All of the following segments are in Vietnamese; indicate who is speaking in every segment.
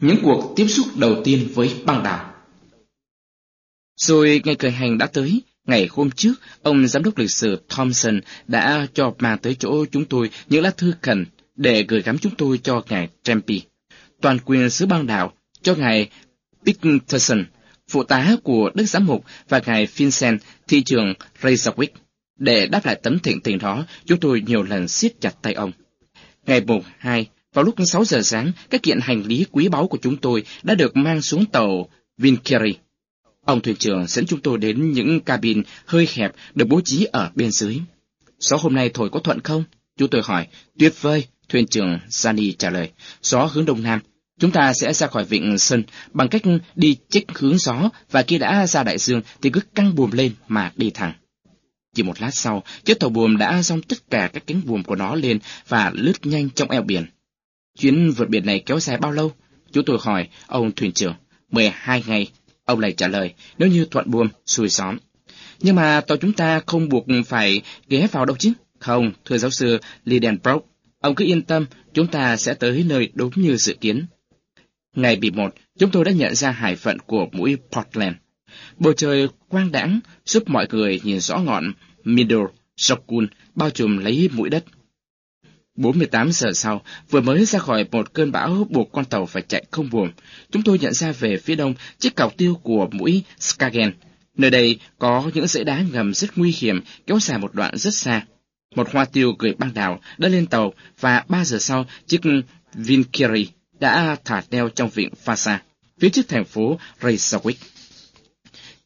Speaker 1: Những cuộc tiếp xúc đầu tiên với băng đảo Rồi ngày khởi hành đã tới, ngày hôm trước, ông giám đốc lịch sử Thompson đã cho mang tới chỗ chúng tôi những lá thư khẩn để gửi gắm chúng tôi cho ngài Trempi, toàn quyền sứ băng đảo, cho ngài Peterson, phụ tá của Đức Giám mục và ngài Vincent, thị trường Reykjavik. Để đáp lại tấm thịnh tình đó, chúng tôi nhiều lần siết chặt tay ông. Ngày mùng 2, vào lúc 6 giờ sáng, các kiện hành lý quý báu của chúng tôi đã được mang xuống tàu Vinkeri. Ông thuyền trưởng dẫn chúng tôi đến những cabin hơi hẹp được bố trí ở bên dưới. Gió hôm nay thổi có thuận không? Chúng tôi hỏi. Tuyệt vời, thuyền trưởng Gianni trả lời. Gió hướng đông nam. Chúng ta sẽ ra khỏi vịnh Sơn bằng cách đi chích hướng gió và khi đã ra đại dương thì cứ căng buồm lên mà đi thẳng. Chỉ một lát sau, chiếc tàu buồm đã dong tất cả các cánh buồm của nó lên và lướt nhanh trong eo biển. Chuyến vượt biển này kéo dài bao lâu? Chúng tôi hỏi ông thuyền trưởng. 12 ngày. Ông lại trả lời, nếu như thuận buồm, xuôi xóm. Nhưng mà tàu chúng ta không buộc phải ghé vào đâu chứ? Không, thưa giáo sư Lidenbrock. Ông cứ yên tâm, chúng ta sẽ tới nơi đúng như dự kiến. Ngày bị một, chúng tôi đã nhận ra hải phận của mũi Portland. Bầu trời quang đãng giúp mọi người nhìn rõ ngọn Middle Sokun bao trùm lấy mũi đất. 48 giờ sau, vừa mới ra khỏi một cơn bão buộc con tàu phải chạy không buồm, chúng tôi nhận ra về phía đông chiếc cọc tiêu của mũi Skagen. Nơi đây có những dãy đá ngầm rất nguy hiểm kéo dài một đoạn rất xa. Một hoa tiêu gửi băng đảo đã lên tàu và ba giờ sau chiếc Vinkiri đã thả neo trong vịnh Fasa, phía trước thành phố Reykjavik.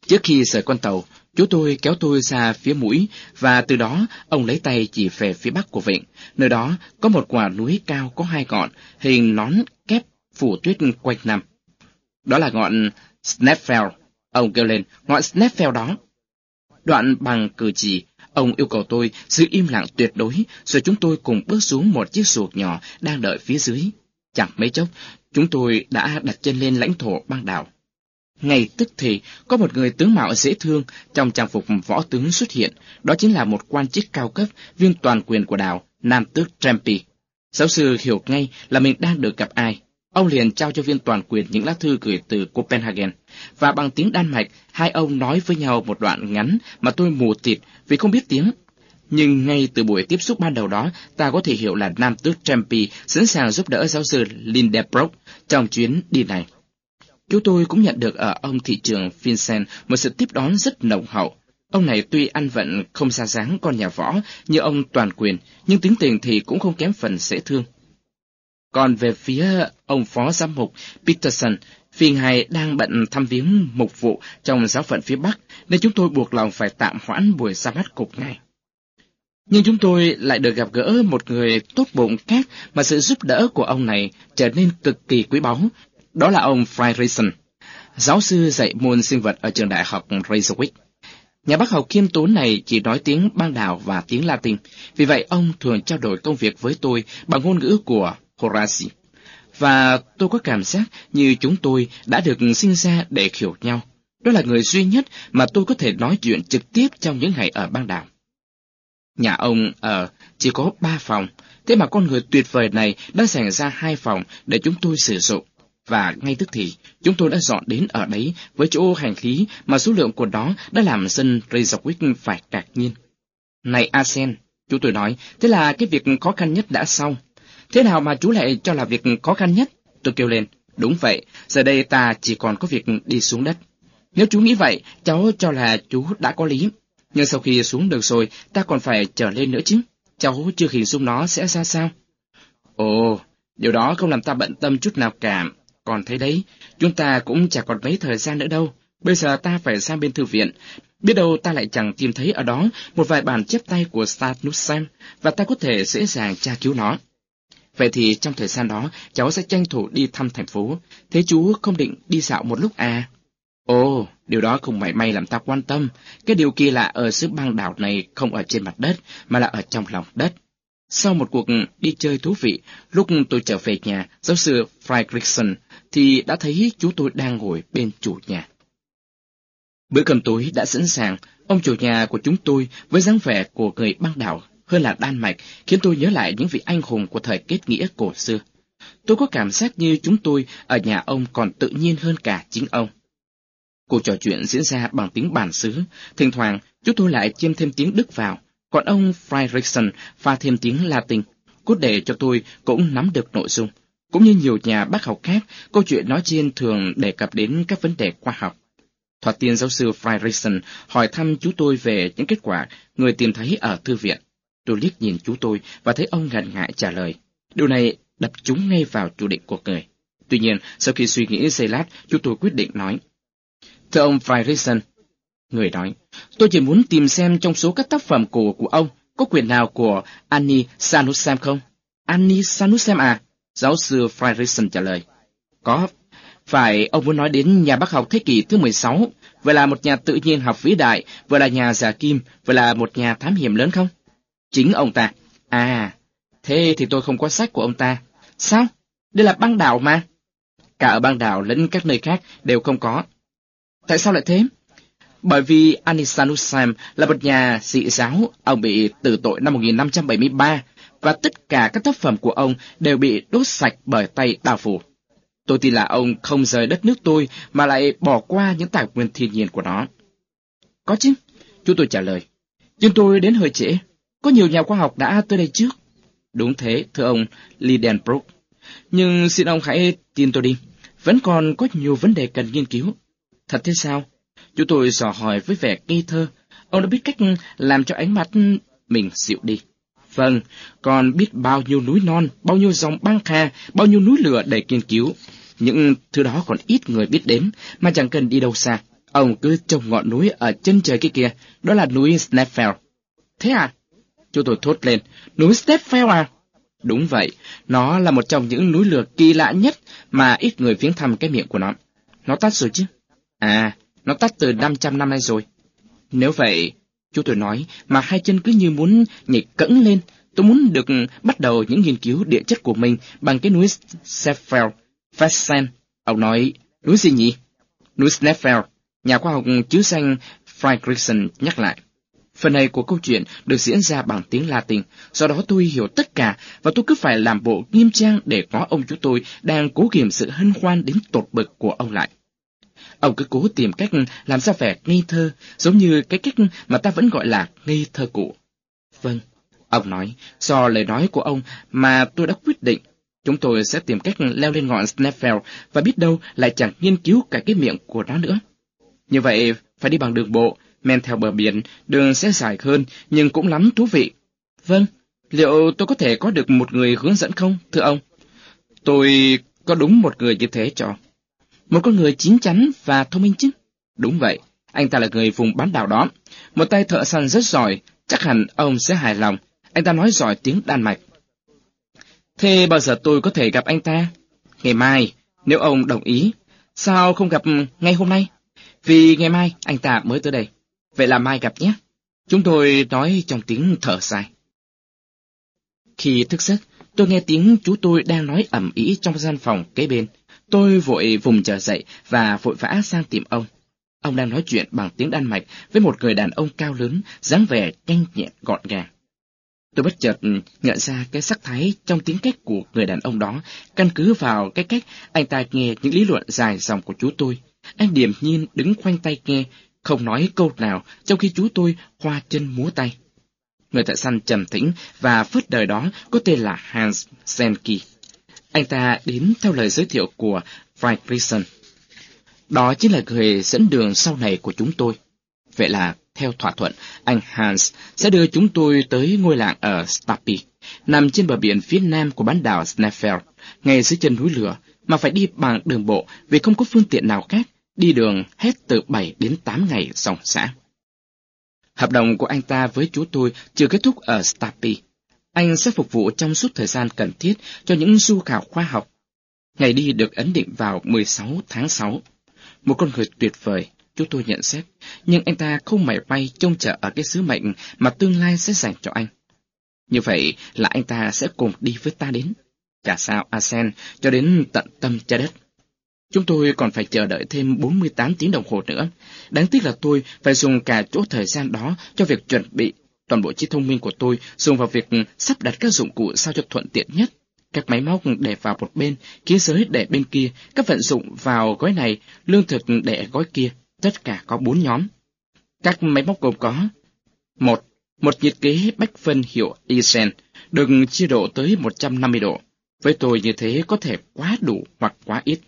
Speaker 1: Trước khi rời con tàu, chú tôi kéo tôi ra phía mũi, và từ đó ông lấy tay chỉ về phía bắc của vịnh. Nơi đó có một quả núi cao có hai ngọn, hình nón kép phủ tuyết quanh năm. Đó là ngọn Sneffel. Ông kêu lên, ngọn Sneffel đó. Đoạn bằng cử chỉ, ông yêu cầu tôi giữ im lặng tuyệt đối, rồi chúng tôi cùng bước xuống một chiếc xuồng nhỏ đang đợi phía dưới. Chẳng mấy chốc, chúng tôi đã đặt chân lên lãnh thổ băng đảo. Ngay tức thì, có một người tướng mạo dễ thương trong trang phục võ tướng xuất hiện, đó chính là một quan chức cao cấp, viên toàn quyền của đảo, Nam tước Trempi. Giáo sư hiểu ngay là mình đang được gặp ai. Ông liền trao cho viên toàn quyền những lá thư gửi từ Copenhagen, và bằng tiếng Đan Mạch, hai ông nói với nhau một đoạn ngắn mà tôi mù tịt vì không biết tiếng. Nhưng ngay từ buổi tiếp xúc ban đầu đó, ta có thể hiểu là Nam tước Trempi sẵn sàng giúp đỡ giáo sư Lindebrock trong chuyến đi này. Chúng tôi cũng nhận được ở ông thị trường Vincent một sự tiếp đón rất nồng hậu. Ông này tuy ăn vận không xa dáng con nhà võ như ông toàn quyền, nhưng tính tình thì cũng không kém phần dễ thương. Còn về phía ông phó giám mục Peterson, vì ngài đang bận thăm viếng mục vụ trong giáo phận phía Bắc, nên chúng tôi buộc lòng phải tạm hoãn buổi ra mắt cục ngài. Nhưng chúng tôi lại được gặp gỡ một người tốt bụng khác mà sự giúp đỡ của ông này trở nên cực kỳ quý báu đó là ông Friedrichsen, giáo sư dạy môn sinh vật ở trường đại học Reykjavik. Nhà bác học khiêm tốn này chỉ nói tiếng bang đảo và tiếng Latin, vì vậy ông thường trao đổi công việc với tôi bằng ngôn ngữ của Horace. Và tôi có cảm giác như chúng tôi đã được sinh ra để hiểu nhau. Đó là người duy nhất mà tôi có thể nói chuyện trực tiếp trong những ngày ở bang đảo. Nhà ông ở chỉ có ba phòng, thế mà con người tuyệt vời này đã dành ra hai phòng để chúng tôi sử dụng và ngay tức thì chúng tôi đã dọn đến ở đấy với chỗ hành khí mà số lượng của nó đã làm dân Reykjavik phải ngạc nhiên. Này Asen, chú tôi nói, thế là cái việc khó khăn nhất đã xong. Thế nào mà chú lại cho là việc khó khăn nhất? Tôi kêu lên, đúng vậy, giờ đây ta chỉ còn có việc đi xuống đất. Nếu chú nghĩ vậy, cháu cho là chú đã có lý. Nhưng sau khi xuống được rồi, ta còn phải trở lên nữa chứ. Cháu chưa hình dung nó sẽ ra sao? Ồ, điều đó không làm ta bận tâm chút nào cả. Còn thấy đấy, chúng ta cũng chả còn mấy thời gian nữa đâu. Bây giờ ta phải sang bên thư viện. Biết đâu ta lại chẳng tìm thấy ở đó một vài bản chép tay của Stanussem, và ta có thể dễ dàng tra cứu nó. Vậy thì trong thời gian đó, cháu sẽ tranh thủ đi thăm thành phố. Thế chú không định đi dạo một lúc à? Ồ, điều đó không mảy may làm ta quan tâm. Cái điều kỳ lạ ở xứ băng đảo này không ở trên mặt đất, mà là ở trong lòng đất. Sau một cuộc đi chơi thú vị, lúc tôi trở về nhà, giáo sư Friedrichsen thì đã thấy chú tôi đang ngồi bên chủ nhà. Bữa cơm tối đã sẵn sàng, ông chủ nhà của chúng tôi với dáng vẻ của người băng đảo hơn là Đan Mạch khiến tôi nhớ lại những vị anh hùng của thời kết nghĩa cổ xưa. Tôi có cảm giác như chúng tôi ở nhà ông còn tự nhiên hơn cả chính ông. Cuộc trò chuyện diễn ra bằng tiếng bản xứ, thỉnh thoảng chúng tôi lại chiêm thêm tiếng Đức vào, còn ông Fryrickson pha thêm tiếng Latin, cốt để cho tôi cũng nắm được nội dung. Cũng như nhiều nhà bác học khác, câu chuyện nói trên thường đề cập đến các vấn đề khoa học. Thoạt tiên giáo sư Fryrickson hỏi thăm chú tôi về những kết quả người tìm thấy ở thư viện. Tôi liếc nhìn chú tôi và thấy ông ngần ngại trả lời. Điều này đập chúng ngay vào chủ định của người. Tuy nhiên, sau khi suy nghĩ giây lát, chú tôi quyết định nói. Thưa ông Fryrickson người nói, tôi chỉ muốn tìm xem trong số các tác phẩm cổ của ông có quyền nào của Annie Sanusem không? Annie Sanusem à? Giáo sư Friedrichsen trả lời. Có. Phải ông muốn nói đến nhà bác học thế kỷ thứ 16, vừa là một nhà tự nhiên học vĩ đại, vừa là nhà giả kim, vừa là một nhà thám hiểm lớn không? Chính ông ta. À, thế thì tôi không có sách của ông ta. Sao? Đây là băng đảo mà. Cả ở băng đảo lẫn các nơi khác đều không có. Tại sao lại thế? Bởi vì Anisanusam là một nhà dị giáo, ông bị tử tội năm 1573, và tất cả các tác phẩm của ông đều bị đốt sạch bởi tay đào phủ. Tôi tin là ông không rời đất nước tôi mà lại bỏ qua những tài nguyên thiên nhiên của nó. Có chứ, chú tôi trả lời. Nhưng tôi đến hơi trễ. Có nhiều nhà khoa học đã tới đây trước. Đúng thế, thưa ông Lidenbrook. Nhưng xin ông hãy tin tôi đi. Vẫn còn có nhiều vấn đề cần nghiên cứu. Thật thế sao? Chúng tôi dò hỏi với vẻ nghi thơ. Ông đã biết cách làm cho ánh mắt mình dịu đi. Vâng, còn biết bao nhiêu núi non, bao nhiêu dòng băng kha, bao nhiêu núi lửa để nghiên cứu. Những thứ đó còn ít người biết đến, mà chẳng cần đi đâu xa. Ông cứ trông ngọn núi ở chân trời kia kia, đó là núi Sneffel. Thế à? chúng tôi thốt lên, núi Sneffel à? Đúng vậy, nó là một trong những núi lửa kỳ lạ nhất mà ít người viếng thăm cái miệng của nó. Nó tắt rồi chứ? À, nó tắt từ 500 năm nay rồi. Nếu vậy, chú tôi nói, mà hai chân cứ như muốn nhảy cẫng lên, tôi muốn được bắt đầu những nghiên cứu địa chất của mình bằng cái núi Sneffel, Fessen. Ông nói, núi gì nhỉ? Núi Sneffel, nhà khoa học chứ danh Friedrichsen nhắc lại. Phần này của câu chuyện được diễn ra bằng tiếng Latin, do đó tôi hiểu tất cả và tôi cứ phải làm bộ nghiêm trang để có ông chú tôi đang cố kiềm sự hân hoan đến tột bực của ông lại. Ông cứ cố tìm cách làm ra vẻ ngây thơ, giống như cái cách mà ta vẫn gọi là ngây thơ cũ. Vâng, ông nói, do lời nói của ông mà tôi đã quyết định, chúng tôi sẽ tìm cách leo lên ngọn Snaffell và biết đâu lại chẳng nghiên cứu cả cái miệng của nó nữa. Như vậy, phải đi bằng đường bộ, men theo bờ biển, đường sẽ dài hơn, nhưng cũng lắm thú vị. Vâng, liệu tôi có thể có được một người hướng dẫn không, thưa ông? Tôi có đúng một người như thế cho. Một con người chín chắn và thông minh chứ? Đúng vậy, anh ta là người vùng bán đảo đó. Một tay thợ săn rất giỏi, chắc hẳn ông sẽ hài lòng. Anh ta nói giỏi tiếng Đan Mạch. Thế bao giờ tôi có thể gặp anh ta? Ngày mai, nếu ông đồng ý. Sao không gặp ngay hôm nay? Vì ngày mai anh ta mới tới đây. Vậy là mai gặp nhé. Chúng tôi nói trong tiếng thở dài. Khi thức giấc, tôi nghe tiếng chú tôi đang nói ẩm ý trong gian phòng kế bên. Tôi vội vùng trở dậy và vội vã sang tìm ông. Ông đang nói chuyện bằng tiếng Đan Mạch với một người đàn ông cao lớn, dáng vẻ nhanh nhẹn gọn gàng. Tôi bất chợt ừ, nhận ra cái sắc thái trong tiếng cách của người đàn ông đó, căn cứ vào cái cách anh ta nghe những lý luận dài dòng của chú tôi. Anh điềm nhiên đứng khoanh tay nghe, không nói câu nào trong khi chú tôi khoa chân múa tay. Người thợ săn trầm tĩnh và phớt đời đó có tên là Hans Senki. Anh ta đến theo lời giới thiệu của Frank Friedrichsen. Đó chính là người dẫn đường sau này của chúng tôi. Vậy là, theo thỏa thuận, anh Hans sẽ đưa chúng tôi tới ngôi làng ở Stapi, nằm trên bờ biển phía nam của bán đảo Sneffel, ngay dưới chân núi lửa, mà phải đi bằng đường bộ vì không có phương tiện nào khác, đi đường hết từ 7 đến 8 ngày dòng xã. Hợp đồng của anh ta với chú tôi chưa kết thúc ở Stapi, anh sẽ phục vụ trong suốt thời gian cần thiết cho những du khảo khoa học. Ngày đi được ấn định vào 16 tháng 6. Một con người tuyệt vời, chúng tôi nhận xét, nhưng anh ta không mảy may trông chờ ở cái sứ mệnh mà tương lai sẽ dành cho anh. Như vậy là anh ta sẽ cùng đi với ta đến. Chả sao Asen cho đến tận tâm trái đất. Chúng tôi còn phải chờ đợi thêm 48 tiếng đồng hồ nữa. Đáng tiếc là tôi phải dùng cả chỗ thời gian đó cho việc chuẩn bị Toàn bộ trí thông minh của tôi dùng vào việc ừ, sắp đặt các dụng cụ sao cho thuận tiện nhất. Các máy móc để vào một bên, khí giới để bên kia, các vận dụng vào gói này, lương thực để gói kia, tất cả có bốn nhóm. Các máy móc gồm có một Một nhiệt kế bách phân hiệu Eisen, đừng chia độ tới 150 độ. Với tôi như thế có thể quá đủ hoặc quá ít.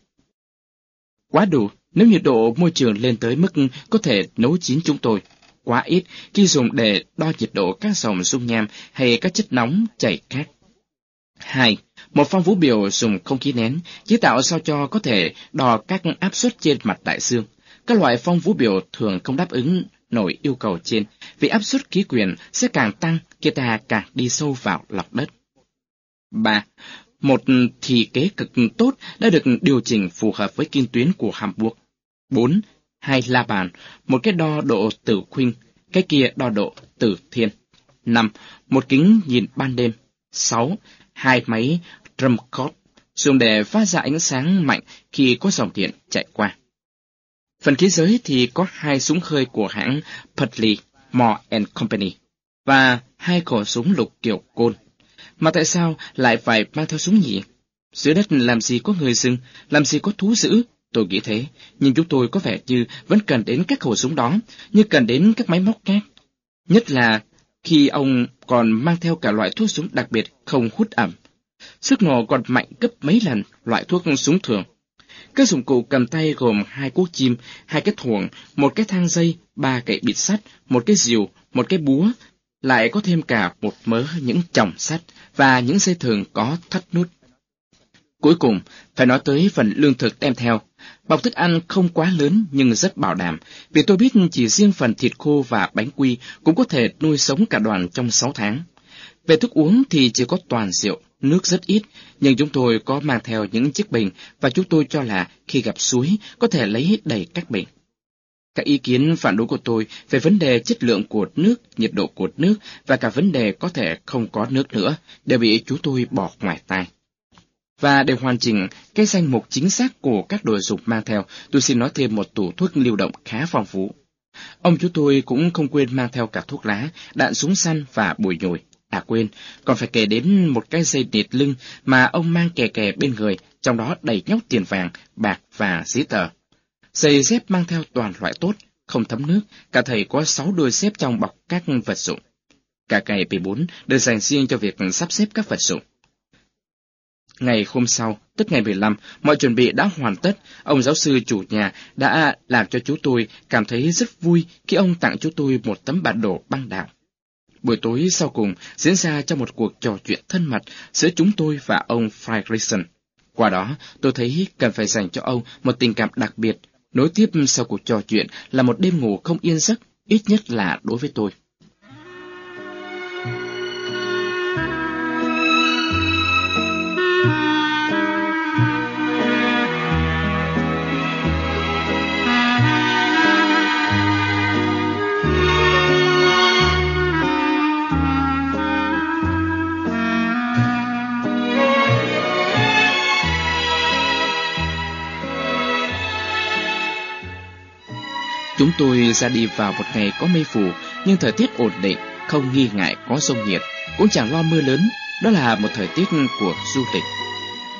Speaker 1: Quá đủ nếu nhiệt độ môi trường lên tới mức có thể nấu chín chúng tôi. Quá ít khi dùng để đo nhiệt độ các dòng dung nham hay các chất nóng chảy khác. 2. Một phong vũ biểu dùng không khí nén, chế tạo sao cho có thể đo các áp suất trên mặt đại dương. Các loại phong vũ biểu thường không đáp ứng nổi yêu cầu trên, vì áp suất khí quyển sẽ càng tăng khi ta càng đi sâu vào lọc đất. 3. Một thì kế cực tốt đã được điều chỉnh phù hợp với kinh tuyến của Hamburg. 4. Hai la bàn, một cái đo độ tử khuynh, cái kia đo độ tử thiên. 5. Một kính nhìn ban đêm. 6. Hai máy drumcode dùng để phát ra ánh sáng mạnh khi có dòng điện chạy qua. Phần khí giới thì có hai súng khơi của hãng Putley, Moore and Company và hai khẩu súng lục kiểu côn. Mà tại sao lại phải mang theo súng nhỉ? Dưới đất làm gì có người rừng, làm gì có thú dữ, tôi nghĩ thế, nhưng chúng tôi có vẻ như vẫn cần đến các khẩu súng đó, như cần đến các máy móc khác. Nhất là khi ông còn mang theo cả loại thuốc súng đặc biệt không hút ẩm. Sức nổ còn mạnh gấp mấy lần loại thuốc súng thường. Các dụng cụ cầm tay gồm hai cuốc chim, hai cái thuồng, một cái thang dây, ba cậy bịt sắt, một cái diều một cái búa, lại có thêm cả một mớ những chồng sắt và những dây thường có thắt nút. Cuối cùng, phải nói tới phần lương thực đem theo. Bọc thức ăn không quá lớn nhưng rất bảo đảm, vì tôi biết chỉ riêng phần thịt khô và bánh quy cũng có thể nuôi sống cả đoàn trong sáu tháng. Về thức uống thì chỉ có toàn rượu, nước rất ít, nhưng chúng tôi có mang theo những chiếc bình và chúng tôi cho là khi gặp suối có thể lấy đầy các bình. Các ý kiến phản đối của tôi về vấn đề chất lượng của nước, nhiệt độ của nước và cả vấn đề có thể không có nước nữa đều bị chúng tôi bỏ ngoài tai. Và để hoàn chỉnh cái danh mục chính xác của các đồ dùng mang theo, tôi xin nói thêm một tủ thuốc lưu động khá phong phú. Ông chú tôi cũng không quên mang theo cả thuốc lá, đạn súng săn và bùi nhồi. À quên, còn phải kể đến một cái dây nịt lưng mà ông mang kè kè bên người, trong đó đầy nhóc tiền vàng, bạc và giấy tờ. Giày dép mang theo toàn loại tốt, không thấm nước, cả thầy có sáu đôi xếp trong bọc các vật dụng. Cả ngày P4 được dành riêng cho việc sắp xếp các vật dụng. Ngày hôm sau, tức ngày 15, mọi chuẩn bị đã hoàn tất, ông giáo sư chủ nhà đã làm cho chú tôi cảm thấy rất vui khi ông tặng chú tôi một tấm bản đồ băng đảo. Buổi tối sau cùng diễn ra trong một cuộc trò chuyện thân mật giữa chúng tôi và ông Fredrickson. Qua đó, tôi thấy cần phải dành cho ông một tình cảm đặc biệt. Nối tiếp sau cuộc trò chuyện là một đêm ngủ không yên giấc, ít nhất là đối với tôi. Chúng tôi ra đi vào một ngày có mây phủ, nhưng thời tiết ổn định, không nghi ngại có sông nhiệt, cũng chẳng lo mưa lớn, đó là một thời tiết của du lịch.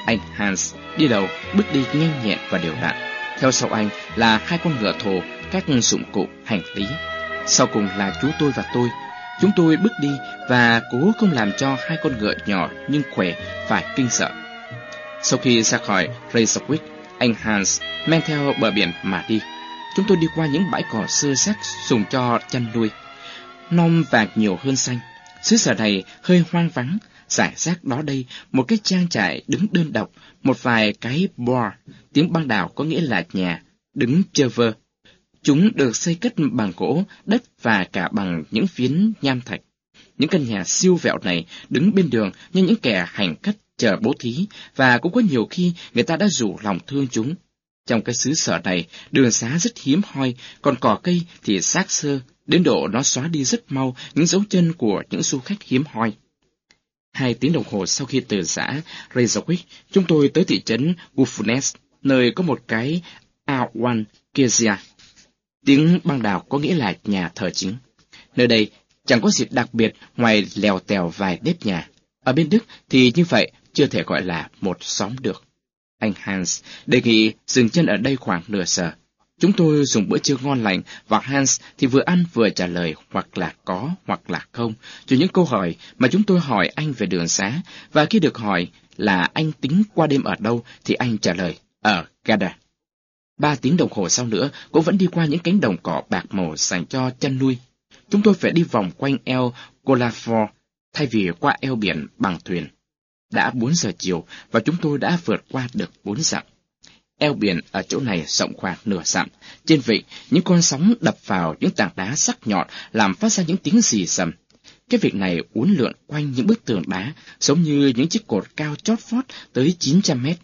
Speaker 1: Anh Hans đi đầu, bước đi nhanh nhẹn và đều đặn. Theo sau anh là hai con ngựa thồ, các dụng cụ, hành lý. Sau cùng là chú tôi và tôi. Chúng tôi bước đi và cố không làm cho hai con ngựa nhỏ nhưng khỏe phải kinh sợ. Sau khi ra khỏi Reykjavik, anh Hans men theo bờ biển mà đi chúng tôi đi qua những bãi cỏ sơ xác dùng cho chăn nuôi. Nom vàng nhiều hơn xanh. Xứ sở này hơi hoang vắng, giải rác đó đây, một cái trang trại đứng đơn độc, một vài cái bar, tiếng băng đảo có nghĩa là nhà, đứng chơ vơ. Chúng được xây cất bằng gỗ, đất và cả bằng những phiến nham thạch. Những căn nhà siêu vẹo này đứng bên đường như những kẻ hành khách chờ bố thí, và cũng có nhiều khi người ta đã rủ lòng thương chúng. Trong cái xứ sở này, đường xá rất hiếm hoi, còn cỏ cây thì xác sơ, đến độ nó xóa đi rất mau những dấu chân của những du khách hiếm hoi. Hai tiếng đồng hồ sau khi từ xã Reykjavik, chúng tôi tới thị trấn Ufunes, nơi có một cái Awan Kezia. Tiếng băng đảo có nghĩa là nhà thờ chính. Nơi đây chẳng có gì đặc biệt ngoài lèo tèo vài nếp nhà. Ở bên Đức thì như vậy chưa thể gọi là một xóm được. Anh Hans đề nghị dừng chân ở đây khoảng nửa giờ. Chúng tôi dùng bữa trưa ngon lành và Hans thì vừa ăn vừa trả lời hoặc là có hoặc là không cho những câu hỏi mà chúng tôi hỏi anh về đường xá và khi được hỏi là anh tính qua đêm ở đâu thì anh trả lời, ở Gada. Ba tiếng đồng hồ sau nữa, cũng vẫn đi qua những cánh đồng cỏ bạc màu dành cho chăn nuôi. Chúng tôi phải đi vòng quanh eo Colafor thay vì qua eo biển bằng thuyền. Đã bốn giờ chiều và chúng tôi đã vượt qua được bốn dặm. Eo biển ở chỗ này rộng khoảng nửa dặm. Trên vịnh, những con sóng đập vào những tảng đá sắc nhọn làm phát ra những tiếng xì xầm. Cái việc này uốn lượn quanh những bức tường đá, giống như những chiếc cột cao chót vót tới 900 mét.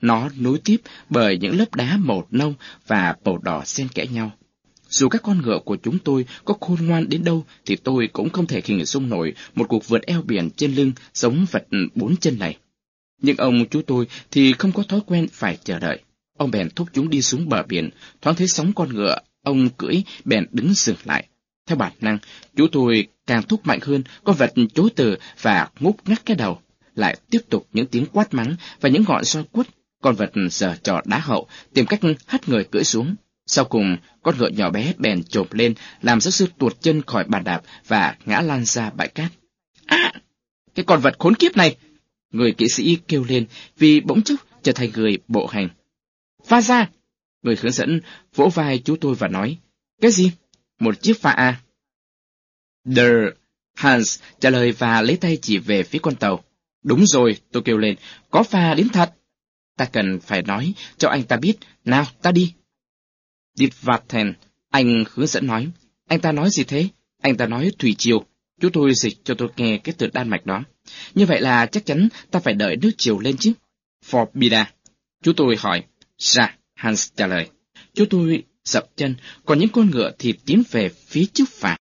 Speaker 1: Nó nối tiếp bởi những lớp đá màu nâu và màu đỏ xen kẽ nhau. Dù các con ngựa của chúng tôi có khôn ngoan đến đâu thì tôi cũng không thể hình dung nổi một cuộc vượt eo biển trên lưng giống vật bốn chân này. Nhưng ông chú tôi thì không có thói quen phải chờ đợi. Ông bèn thúc chúng đi xuống bờ biển, thoáng thấy sóng con ngựa, ông cưỡi bèn đứng dừng lại. Theo bản năng, chú tôi càng thúc mạnh hơn, con vật chối từ và ngúc ngắt cái đầu. Lại tiếp tục những tiếng quát mắng và những ngọn soi quất. Con vật giờ trò đá hậu, tìm cách hất người cưỡi xuống. Sau cùng, con ngựa nhỏ bé bèn chộp lên, làm giáo sư tuột chân khỏi bàn đạp và ngã lan ra bãi cát. À! Cái con vật khốn kiếp này! Người kỵ sĩ kêu lên vì bỗng chốc trở thành người bộ hành. Pha ra! Người hướng dẫn vỗ vai chú tôi và nói. Cái gì? Một chiếc pha A. À? The Hans trả lời và lấy tay chỉ về phía con tàu. Đúng rồi, tôi kêu lên, có pha đến thật. Ta cần phải nói cho anh ta biết, nào ta đi. Divaten, anh hướng dẫn nói. Anh ta nói gì thế? Anh ta nói thủy triều. Chú tôi dịch cho tôi nghe cái từ Đan Mạch đó. Như vậy là chắc chắn ta phải đợi nước chiều lên chứ. Forbida. Chú tôi hỏi. Ra, Hans trả lời. Chú tôi dập chân, còn những con ngựa thì tiến về phía trước phạt.